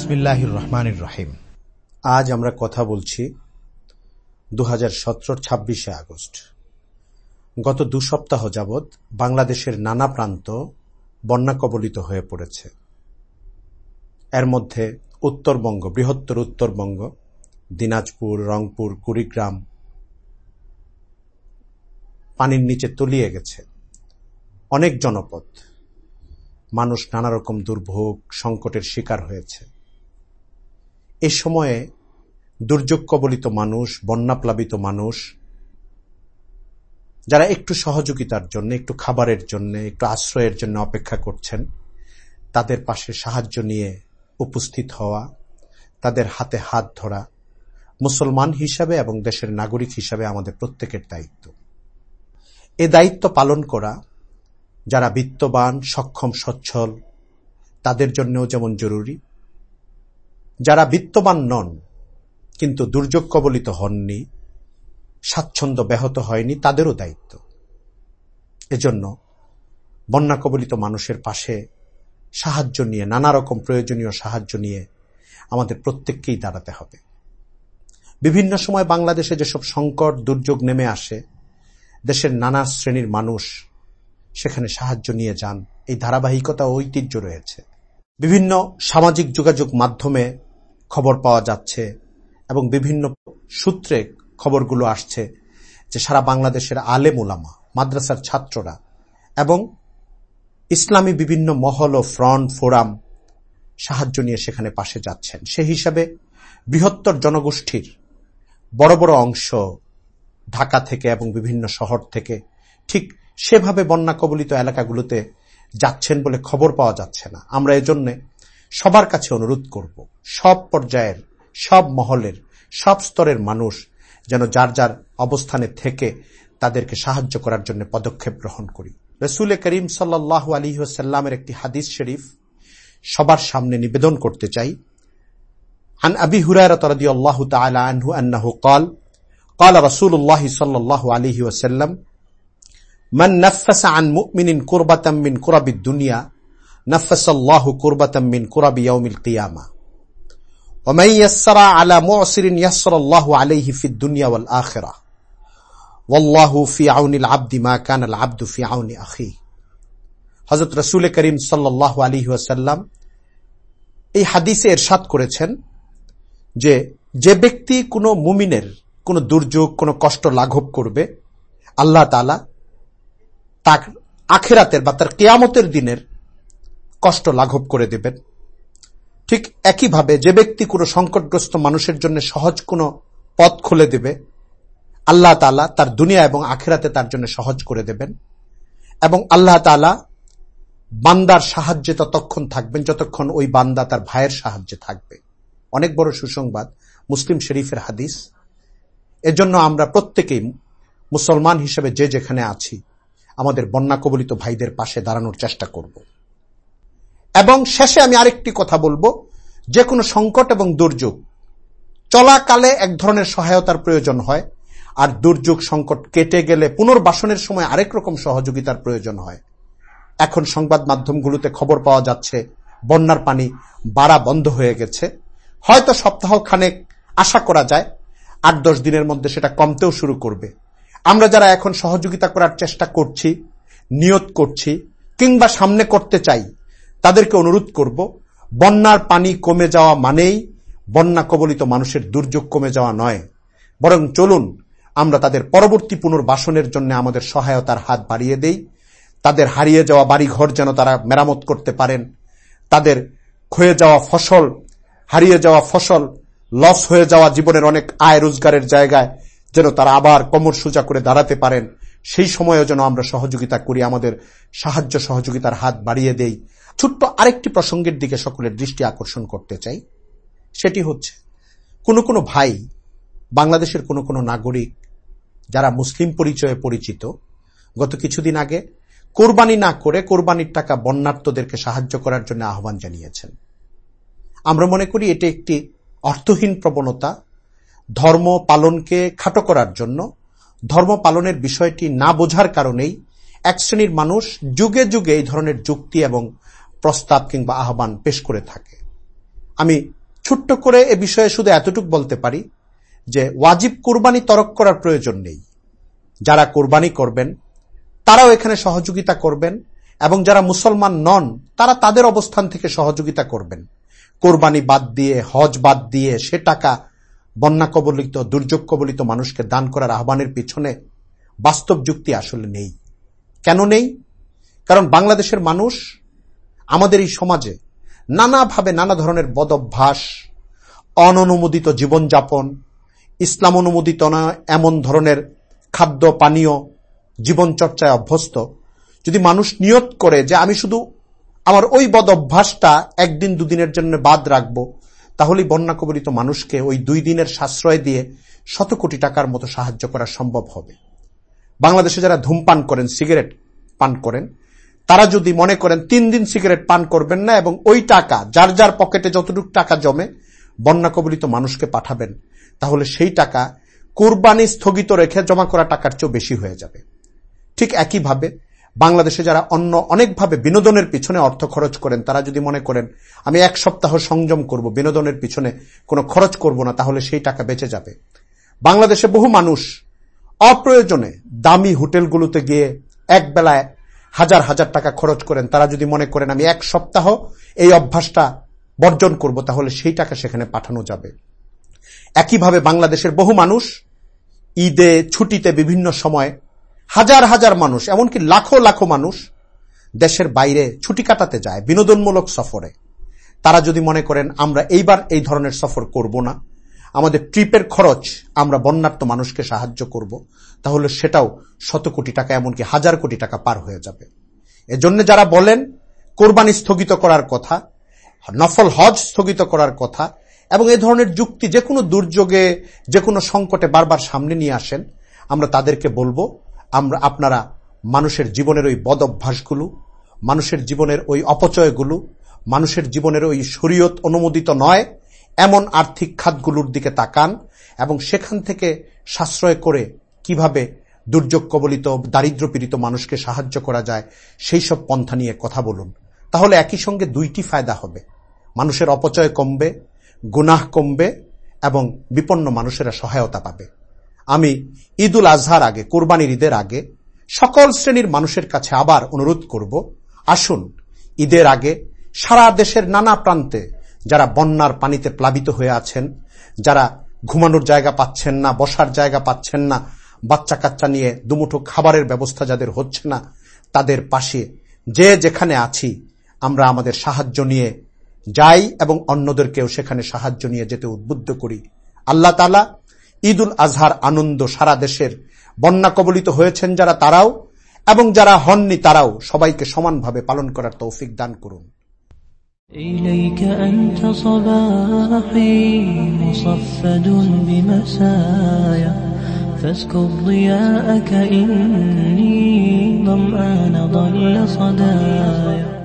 বিসমিল্লাহির রহমানির রহিম আজ আমরা কথা বলছি দু হাজার সতেরোর ছাব্বিশে আগস্ট। গত দু সপ্তাহ যাবৎ বাংলাদেশের নানা প্রান্ত বন্যা কবলিত হয়ে পড়েছে। এর মধ্যে উত্তরবঙ্গ, বৃহত্তর উত্তরবঙ্গ, দিনাজপুর, রংপুর, কুড়িগ্রাম পানির নিচে তলিয়ে গেছে। অনেক জনপদ। মানুষ নানা রকম দুর্ভোগ, সংকটের শিকার হয়েছে। এ সময়ে দুর্যোগ কবলিত মানুষ, বন্যাপ্লাবিত মানুষ, যারা একটু সহযোগিতার জন্য, একটু খাবারের জন্য, একটু আশ্রয়ের জন্য অপেক্ষা করছেন, তাদের পাশে সাহায্য নিয়ে উপস্থিত হওয়া, তাদের হাতে হাত ধরা, মুসলমান হিসাবে এবং দেশের নাগরিক হিসাবে আমাদের প্রত্যেকের দায়িত্ব। এ দায়িত্ব পালন করা, যারা বিত্তবান, সক্ষম, সচ্ছল, তাদের জন্যও যেমন জরুরি যারা বিত্তবান নন, কিন্তু দুর্যোগ কবলিত হননি, স্বাচ্ছন্দ্য ব্যাহত হয়নি, তাদেরও দায়িত্ব। এজন্য বন্যা কবলিত মানুষের পাশে সাহায্য নিয়ে নানা রকম প্রয়োজনীয় সাহায্য নিয়ে আমাদের প্রত্যেককেই দাঁড়াতে হবে। বিভিন্ন সময় বাংলাদেশে যেসব সংকট, দুর্যোগ নেমে আসে, দেশের নানা শ্রেণির মানুষ সেখানে সাহায্য নিয়ে যান। এই ধারাবাহিকতা ঐতিহ্য রয়েছে। বিভিন্ন সামাজিক যোগাযোগ মাধ্যমে খবর পাওয়া যাচ্ছে এবং বিভিন্ন সূত্রে খবরগুলো আসছে যে সারা বাংলাদেশের আলেম ওলামা মাদ্রাসার ছাত্ররা এবং ইসলামী বিভিন্ন মহল ও ফ্রন্ট ফোরাম সাহায্য নিয়ে সেখানে পাশে যাচ্ছেন। সে হিসাবে বৃহত্তর জনগোষ্ঠীর বড় বড় অংশ ঢাকা থেকে এবং বিভিন্ন শহর থেকে ঠিক সেভাবে বন্যা কবলিত এলাকাগুলোতে যাচ্ছেন বলে খবর পাওয়া যাচ্ছে না। আমরা এজন্য সবার কাছে অনুরোধ করব সব পর্যায়ের সব মহলের সব স্তরের মানুষ যেন যার যার অবস্থানে থেকে তাদেরকে সাহায্য করার জন্য পদক্ষেপ গ্রহণ করি রসুল করিম সাল্লাহ আলী সাল্লামের একটি হাদিস শরীফ সবার সামনে নিবেদন করতে চাই عن أبي هريرة رضي الله تعالى عنه أنه قال قال رسول الله صلى الله عليه وسلم من نفس عن مؤمن كربة من كرب الدنيا نفس الله كربة من كرب يوم القيامة ومن يسر على معسر يسر الله عليه في الدنيا والآخرة والله في عون العبد ما كان العبد في عون أخيه হজরত রসুল করিম সাল্লাহ আলী ওয়াসাল্লাম এই হাদিসে এরশাদ করেছেন যে যে ব্যক্তি কোনো মুমিনের কোনো দুর্যোগ কোনো কষ্ট লাঘব করবে আল্লাহ তালা তার আখেরাতের বা তার কেয়ামতের দিনের কষ্ট লাঘব করে দেবেন। ঠিক একইভাবে যে ব্যক্তি কোনো সংকটগ্রস্ত মানুষের জন্য সহজ কোনো পথ খুলে দেবে, আল্লাহ তালা তার দুনিয়া এবং আখেরাতে তার জন্য সহজ করে দেবেন এবং আল্লাহ তালা বান্দার সাহায্যে ততক্ষণ থাকবেন, যতক্ষণ ওই বান্দা তার ভাইয়ের সাহায্যে থাকবে। অনেক বড় সুসংবাদ, মুসলিম শরীফের হাদিস। এজন্য আমরা প্রত্যেকেই মুসলমান হিসেবে যে যেখানে আছি, আমাদের বন্যা কবলিত ভাইদের পাশে দাঁড়ানোর চেষ্টা করব। এবং শেষে আমি আরেকটি কথা বলব। যে কোনো সংকট এবং দুর্যোগ চলাকালে এক ধরনের সহায়তার প্রয়োজন হয়, আর দুর্যোগ সংকট কেটে গেলে পুনর্বাসনের সময় আরেক রকম সহযোগিতার প্রয়োজন হয়। এখন সংবাদ মাধ্যমগুলোতে খবর পাওয়া যাচ্ছে, বন্যার পানি বাড়া বন্ধ হয়ে গেছে। হয়তো সপ্তাহ খানেক আশা করা যায়, আট দশ দিনের মধ্যে সেটা কমতেও শুরু করবে। আমরা যারা এখন সহযোগিতা করার চেষ্টা করছি, নিয়ত করছি, কিংবা সামনে করতে চাই তাদেরকে অনুরোধ করব, বন্যার পানি কমে যাওয়া মানেই বন্যা কবলিত মানুষের দুর্যোগ কমে যাওয়া নয়। বরং চলুন আমরা তাদের পরবর্তী পুনর্বাসনের জন্য আমাদের সহায়তার হাত বাড়িয়ে দেই। তাদের হারিয়ে যাওয়া বাড়িঘর যেন তারা মেরামত করতে পারেন। তাদের ক্ষয়ে যাওয়া ফসল, হারিয়ে যাওয়া ফসল, লস হয়ে যাওয়া জীবনের অনেক আয় রোজগারের জায়গায় যেন তারা আবার কোমর সোজা করে দাঁড়াতে পারেন। সেই সময়ও যেন আমরা সহযোগিতা করি, আমাদের সাহায্য সহযোগিতার হাত বাড়িয়ে দেই। ছোট্ট আরেকটি প্রসঙ্গের দিকে সকলের দৃষ্টি আকর্ষণ করতে চাই। সেটি হচ্ছে, কোনো কোনো ভাই বাংলাদেশের কোনো কোনো নাগরিক যারা মুসলিম পরিচয়ে পরিচিত, গত কিছুদিন আগে কোরবানি না করে কোরবানির টাকা বন্যার্থদেরকে সাহায্য করার জন্য আহ্বান জানিয়েছেন। আমরা মনে করি এটি একটি অর্থহীন প্রবণতা, ধর্ম পালনকে খাটো করার জন্য ধর্ম পালনের বিষয়টি না বোঝার কারণেই এক শ্রেণির মানুষ যুগে যুগে এই ধরনের যুক্তি এবং প্রস্তাব কিংবা আহ্বান পেশ করে থাকে। আমি ছোট্ট করে এ বিষয়ে শুধু এতটুক বলতে পারি যে ওয়াজিব কোরবানি তরক করার প্রয়োজন নেই। যারা কোরবানি করবেন, তারাও এখানে সহযোগিতা করবেন এবং যারা মুসলমান নন, তারা তাদের অবস্থান থেকে সহযোগিতা করবেন। কোরবানি বাদ দিয়ে, হজ বাদ দিয়ে, সে টাকা বন্যা কবলিত, দুর্যোগ কবলিত মানুষকে দান করার আহ্বানের পিছনে বাস্তব যুক্তি আসলে নেই। কেন নেই? কারণ বাংলাদেশের মানুষ, আমাদের এই সমাজে নানাভাবে নানা ধরনের বদ অভ্যাস অননুমোদিত জীবনযাপন, ইসলাম অনুমোদিত না, এমন ধরনের খাদ্য, পানীয়, জীবনচর্চায় অভ্যস্ত। যদি মানুষ নিয়ত করে যে আমি শুধু আমার ওই বদ অভ্যাসটা একদিন দুদিনের জন্য বাদ রাখব তাহলেই বন্যা কবলিত মানুষকে ওই দুই দিনের সাশ্রয় দিয়ে শত কোটি টাকার মতো সাহায্য করা সম্ভব হবে। বাংলাদেশে যারা ধূমপান করেন, সিগারেট পান করেন, তারা যদি মনে করেন তিন দিন সিগারেট পান করবেন না এবং ওই টাকা, যার যার পকেটে যতটুকু টাকা জমে বন্যা কবলিত মানুষকে পাঠাবেন, তাহলে সেই টাকা কোরবানি স্থগিত রেখে জমা করা টাকার চেয়েও বেশি হয়ে যাবে। ঠিক একইভাবে বাংলাদেশে যারা অন্য অনেকভাবে বিনোদনের পিছনে অর্থ খরচ করেন, তারা যদি মনে করেন, আমি এক সপ্তাহ সংযম করব, বিনোদনের পিছনে কোনো খরচ করব না, তাহলে সেই টাকা বেঁচে যাবে। বাংলাদেশে বহু মানুষ অপ্রয়োজনে দামি হোটেলগুলোতে গিয়ে এক বেলায় হাজার হাজার টাকা খরচ করেন। তারা যদি মনে করেন, আমি এক সপ্তাহ এই অভ্যাসটা বর্জন করব, তাহলে সেই টাকা সেখানে পাঠানো যাবে। একইভাবে বাংলাদেশের বহু মানুষ ঈদে, ছুটিতে বিভিন্ন সময় হাজার হাজার মানুষ, এমনকি লাখো লাখো মানুষ দেশের বাইরে ছুটি কাটাতে যায় বিনোদনমূলক সফরে। তারা যদি মনে করেন, আমরা এইবার এই ধরনের সফর করব না, আমাদের ট্রিপের খরচ আমরা বন্যার্থ মানুষকে সাহায্য করব, তাহলে সেটাও শত কোটি টাকা, এমনকি হাজার কোটি টাকা পার হয়ে যাবে। এজন্য যারা বলেন, কোরবানি স্থগিত করার কথা, নফল হজ স্থগিত করার কথা, এবং এই ধরনের যুক্তি যে কোনো দুর্যোগে যে কোনো সংকটে বারবার সামনে নিয়ে আসেন, আমরা তাদেরকে বলব আমরা আপনারা মানুষের জীবনের ওই বদ অভ্যাসগুলো মানুষের জীবনের ওই অপচয়গুলো, মানুষের জীবনের ওই শরীয়ত অনুমোদিত নয়, এমন আর্থিক খাতগুলোর দিকে তাকান এবং সেখান থেকে সাশ্রয় করে কীভাবে দুর্যোগ কবলিত দারিদ্র পীড়িত মানুষকে সাহায্য করা যায়, সেই সব পন্থা নিয়ে কথা বলুন। তাহলে একই সঙ্গে দুইটি ফায়দা হবে। মানুষের অপচয় কমবে, গুনাহ কমবে এবং বিপন্ন মানুষেরা সহায়তা পাবে। আমি ঈদুল আজহার আগে, কোরবানির ঈদের আগে সকল শ্রেণির মানুষের কাছে আবার অনুরোধ করব, আসুন ঈদের আগে সারা দেশের নানা প্রান্তে যারা বন্যার পানিতে প্লাবিত হয়ে আছেন, যারা ঘুমানোর জায়গা পাচ্ছেন না, বসার জায়গা পাচ্ছেন না বাচ্চা কাচ্চা নিয়ে দুমুঠো খাবারের ব্যবস্থা যাদের হচ্ছে না, তাদের পাশে যে যেখানে আছি আমরা আমাদের সাহায্য নিয়ে যাই এবং অন্যদেরকেও সেখানে সাহায্য নিয়ে যেতে উদ্বুদ্ধ করি। আল্লাহ তালা ঈদুল আজহার আনন্দ সারা দেশের বন্যা কবলিত হয়েছেন যারা তারাও এবং যারা হননি তারাও সবাইকে সমানভাবে পালন করার তৌফিক দান করুন إليك أنت صباحي مصفد بمسايا فاسكب ضياءك إني ظمآن ضل صدايا